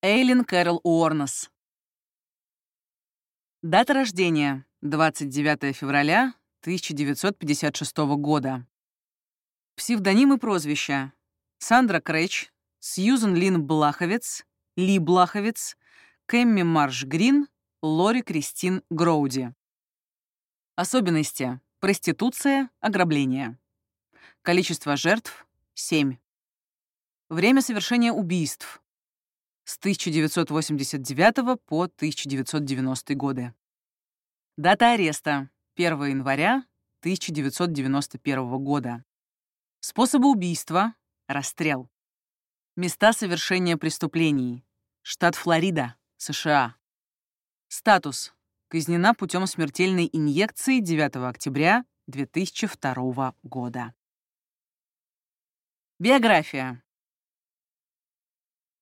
Эйлин Кэрол Уорнес. Дата рождения — 29 февраля 1956 года. Псевдонимы прозвища — Сандра Крэч, Сьюзен Лин Блаховец, Ли Блаховец, Кэмми Марш Грин, Лори Кристин Гроуди. Особенности — проституция, ограбление. Количество жертв — 7. Время совершения убийств — с 1989 по 1990 годы. Дата ареста — 1 января 1991 года. Способы убийства — расстрел. Места совершения преступлений. Штат Флорида, США. Статус. Казнена путем смертельной инъекции 9 октября 2002 года. Биография.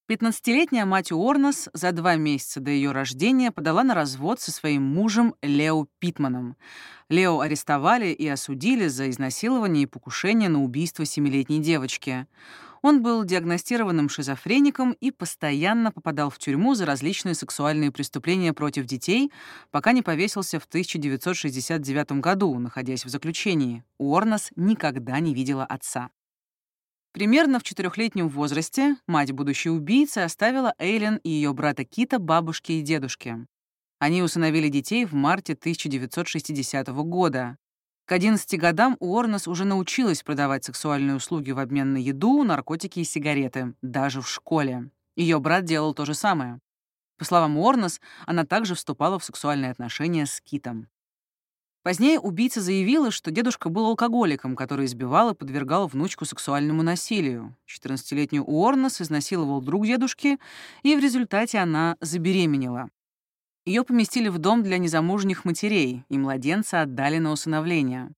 15-летняя мать Уорнес за два месяца до ее рождения подала на развод со своим мужем Лео Питманом. Лео арестовали и осудили за изнасилование и покушение на убийство семилетней девочки. Он был диагностированным шизофреником и постоянно попадал в тюрьму за различные сексуальные преступления против детей, пока не повесился в 1969 году, находясь в заключении. Уорнес никогда не видела отца. Примерно в четырехлетнем возрасте мать будущей убийцы оставила Эйлен и ее брата Кита бабушке и дедушке. Они усыновили детей в марте 1960 года. К 11 годам Уорнес уже научилась продавать сексуальные услуги в обмен на еду, наркотики и сигареты, даже в школе. Ее брат делал то же самое. По словам Уорнес, она также вступала в сексуальные отношения с Китом. Позднее убийца заявила, что дедушка был алкоголиком, который избивал и подвергал внучку сексуальному насилию. 14-летнюю Уорнес изнасиловал друг дедушки, и в результате она забеременела. Ее поместили в дом для незамужних матерей, и младенца отдали на усыновление.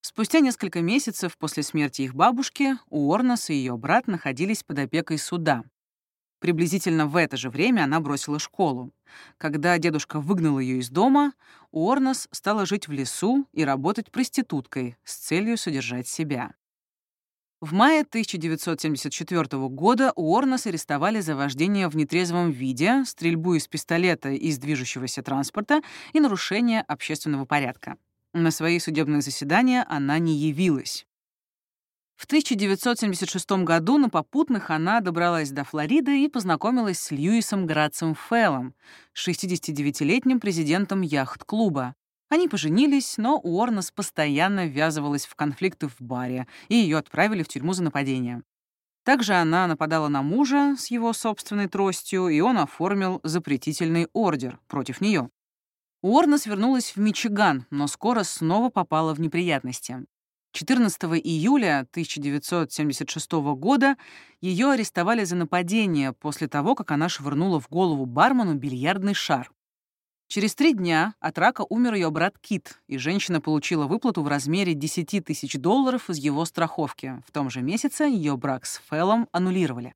Спустя несколько месяцев после смерти их бабушки Уорнес и ее брат находились под опекой суда. Приблизительно в это же время она бросила школу. Когда дедушка выгнал ее из дома, Уорнес стала жить в лесу и работать проституткой с целью содержать себя. В мае 1974 года Уорнес арестовали за вождение в нетрезвом виде, стрельбу из пистолета из движущегося транспорта и нарушение общественного порядка. На свои судебные заседания она не явилась. В 1976 году на попутных она добралась до Флориды и познакомилась с Льюисом Грацем Феллом, 69-летним президентом яхт-клуба. Они поженились, но Уорнес постоянно ввязывалась в конфликты в баре, и ее отправили в тюрьму за нападение. Также она нападала на мужа с его собственной тростью, и он оформил запретительный ордер против нее. Уорнес вернулась в Мичиган, но скоро снова попала в неприятности. 14 июля 1976 года ее арестовали за нападение после того, как она швырнула в голову бармену бильярдный шар. Через три дня от рака умер ее брат Кит, и женщина получила выплату в размере 10 тысяч долларов из его страховки. В том же месяце ее брак с Феллом аннулировали.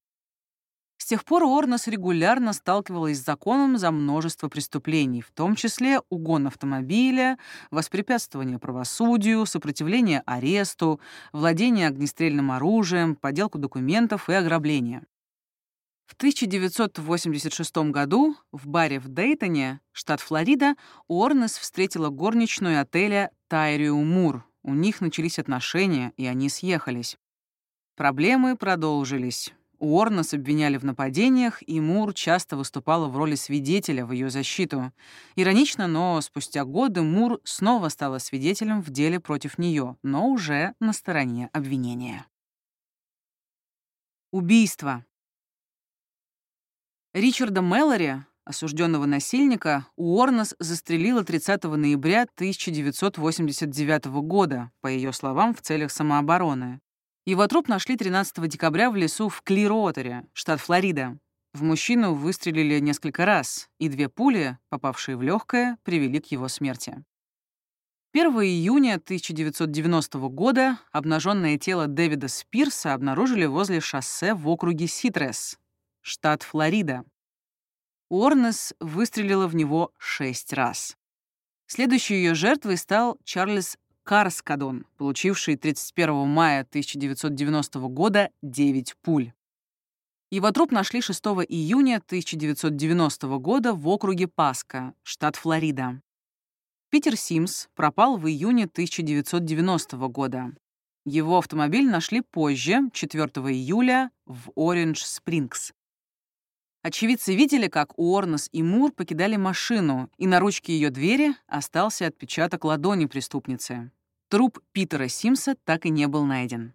С тех пор Уорнес регулярно сталкивалась с законом за множество преступлений, в том числе угон автомобиля, воспрепятствование правосудию, сопротивление аресту, владение огнестрельным оружием, подделку документов и ограбление. В 1986 году в баре в Дейтоне, штат Флорида, Уорнес встретила горничную отеля Тайриу Мур. У них начались отношения, и они съехались. Проблемы продолжились. Уорнес обвиняли в нападениях, и Мур часто выступала в роли свидетеля в ее защиту. Иронично, но спустя годы Мур снова стала свидетелем в деле против нее, но уже на стороне обвинения. Убийство. Ричарда Мэллори, осужденного насильника, Уорнес застрелила 30 ноября 1989 года, по ее словам, в целях самообороны. Его труп нашли 13 декабря в лесу в Клиротере, штат Флорида. В мужчину выстрелили несколько раз, и две пули, попавшие в легкое, привели к его смерти. 1 июня 1990 года обнаженное тело Дэвида Спирса обнаружили возле шоссе в округе Ситрес, штат Флорида. Уорнес выстрелила в него шесть раз. Следующей ее жертвой стал Чарльз Карскадон, получивший 31 мая 1990 года 9 пуль. Его труп нашли 6 июня 1990 года в округе Паска, штат Флорида. Питер Симс пропал в июне 1990 года. Его автомобиль нашли позже, 4 июля, в Ориндж-Спрингс. Очевидцы видели, как Уорнес и Мур покидали машину, и на ручке ее двери остался отпечаток ладони преступницы. Труп Питера Симса так и не был найден.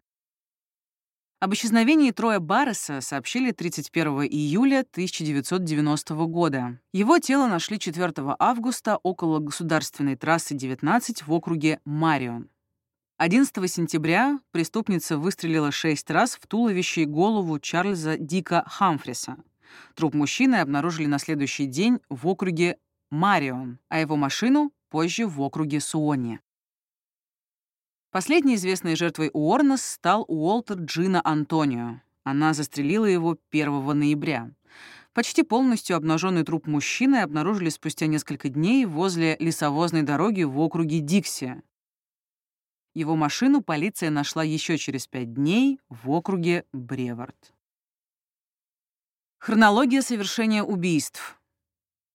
Об исчезновении Троя Барреса сообщили 31 июля 1990 года. Его тело нашли 4 августа около государственной трассы 19 в округе Марион. 11 сентября преступница выстрелила шесть раз в туловище и голову Чарльза Дика Хамфриса. Труп мужчины обнаружили на следующий день в округе Марион, а его машину — позже в округе Суони. Последней известной жертвой Уорнес стал Уолтер Джина Антонио. Она застрелила его 1 ноября. Почти полностью обнаженный труп мужчины обнаружили спустя несколько дней возле лесовозной дороги в округе Дикси. Его машину полиция нашла еще через пять дней в округе Бревард. Хронология совершения убийств.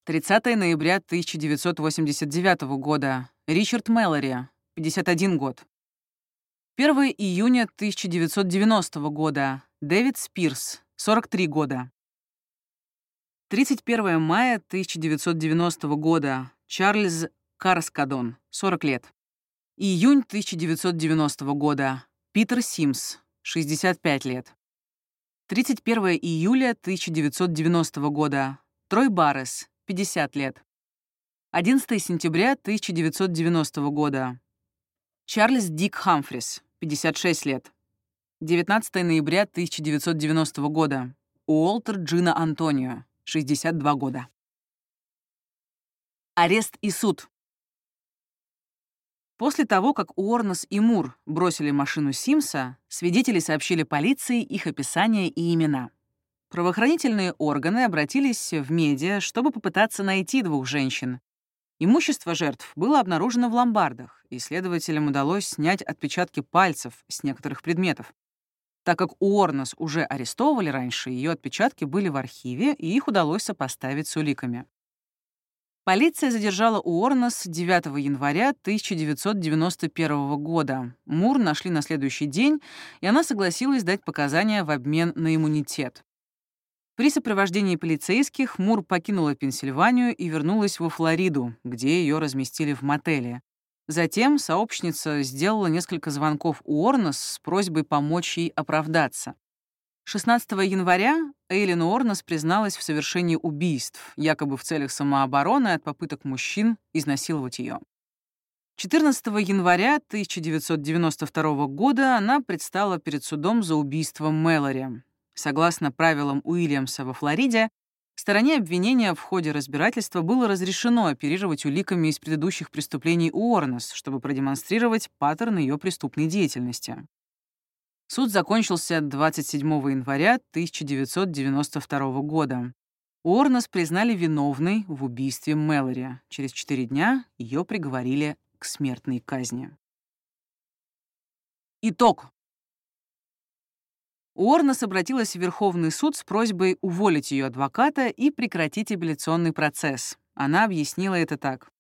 30 ноября 1989 года. Ричард Мэллори, 51 год. 1 июня 1990 года. Дэвид Спирс, 43 года. 31 мая 1990 года. Чарльз Карскадон, 40 лет. Июнь 1990 года. Питер Симс, 65 лет. 31 июля 1990 года. Трой Баррес, 50 лет. 11 сентября 1990 года. Чарльз Дик Хамфрис, 56 лет. 19 ноября 1990 года. Уолтер Джина Антонио, 62 года. Арест и суд. После того, как Уорнес и Мур бросили машину Симса, свидетели сообщили полиции их описание и имена. Правоохранительные органы обратились в медиа, чтобы попытаться найти двух женщин, Имущество жертв было обнаружено в ломбардах, и следователям удалось снять отпечатки пальцев с некоторых предметов. Так как Уорнес уже арестовывали раньше, ее отпечатки были в архиве, и их удалось сопоставить с уликами. Полиция задержала Уорнес 9 января 1991 года. Мур нашли на следующий день, и она согласилась дать показания в обмен на иммунитет. При сопровождении полицейских Мур покинула Пенсильванию и вернулась во Флориду, где ее разместили в мотеле. Затем сообщница сделала несколько звонков Уорнес с просьбой помочь ей оправдаться. 16 января Эйлин Уорнес призналась в совершении убийств, якобы в целях самообороны от попыток мужчин изнасиловать ее. 14 января 1992 года она предстала перед судом за убийством Мэлори. Согласно правилам Уильямса во Флориде, стороне обвинения в ходе разбирательства было разрешено оперировать уликами из предыдущих преступлений Уорнес, чтобы продемонстрировать паттерн ее преступной деятельности. Суд закончился 27 января 1992 года. Уорнес признали виновной в убийстве Мэлори. Через четыре дня ее приговорили к смертной казни. Итог. Уорнес обратилась в Верховный суд с просьбой уволить ее адвоката и прекратить апелляционный процесс. Она объяснила это так.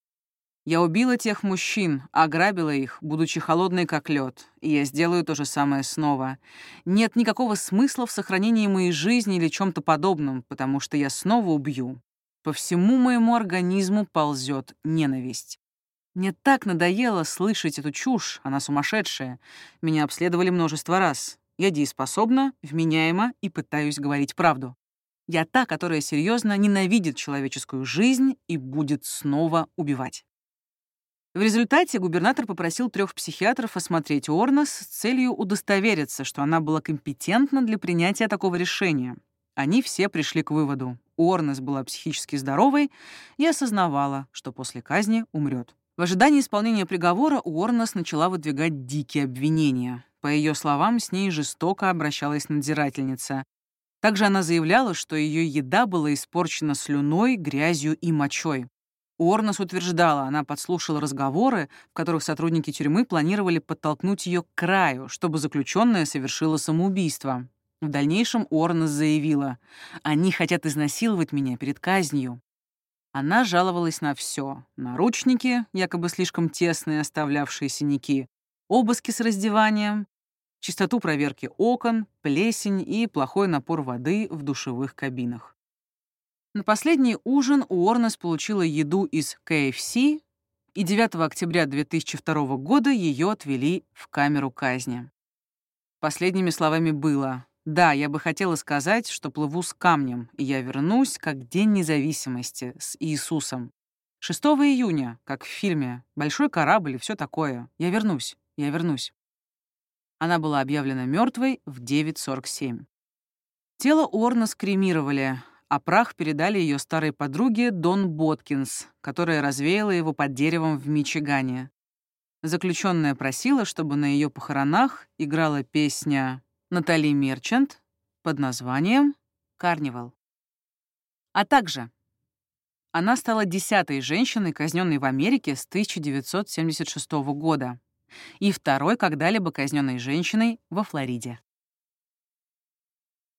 «Я убила тех мужчин, ограбила их, будучи холодной как лед, и я сделаю то же самое снова. Нет никакого смысла в сохранении моей жизни или чем-то подобном, потому что я снова убью. По всему моему организму ползет ненависть. Мне так надоело слышать эту чушь, она сумасшедшая. Меня обследовали множество раз. Я дееспособна, вменяема и пытаюсь говорить правду. Я та, которая серьезно ненавидит человеческую жизнь и будет снова убивать. В результате губернатор попросил трех психиатров осмотреть Орнос с целью удостовериться, что она была компетентна для принятия такого решения. Они все пришли к выводу. Уорнес была психически здоровой и осознавала, что после казни умрет. В ожидании исполнения приговора Уорнес начала выдвигать дикие обвинения. По ее словам, с ней жестоко обращалась надзирательница. Также она заявляла, что ее еда была испорчена слюной, грязью и мочой. Уорнес утверждала, она подслушала разговоры, в которых сотрудники тюрьмы планировали подтолкнуть ее к краю, чтобы заключенная совершила самоубийство. В дальнейшем Уорнес заявила, «Они хотят изнасиловать меня перед казнью». Она жаловалась на все: наручники, якобы слишком тесные, оставлявшие синяки, обыски с раздеванием, частоту проверки окон, плесень и плохой напор воды в душевых кабинах. На последний ужин Уорнес получила еду из KFC, и 9 октября 2002 года ее отвели в камеру казни. Последними словами было да, я бы хотела сказать, что плыву с камнем, и я вернусь как День независимости с Иисусом. 6 июня, как в фильме, большой корабль и все такое. Я вернусь, я вернусь. Она была объявлена мертвой в 9.47. Тело Орна скремировали, а прах передали ее старой подруге Дон Боткинс, которая развеяла его под деревом в Мичигане. Заключенная просила, чтобы на ее похоронах играла песня Натали Мерчант под названием «Карнивал». А также она стала десятой женщиной, казненной в Америке с 1976 года, и второй когда-либо казненной женщиной во Флориде.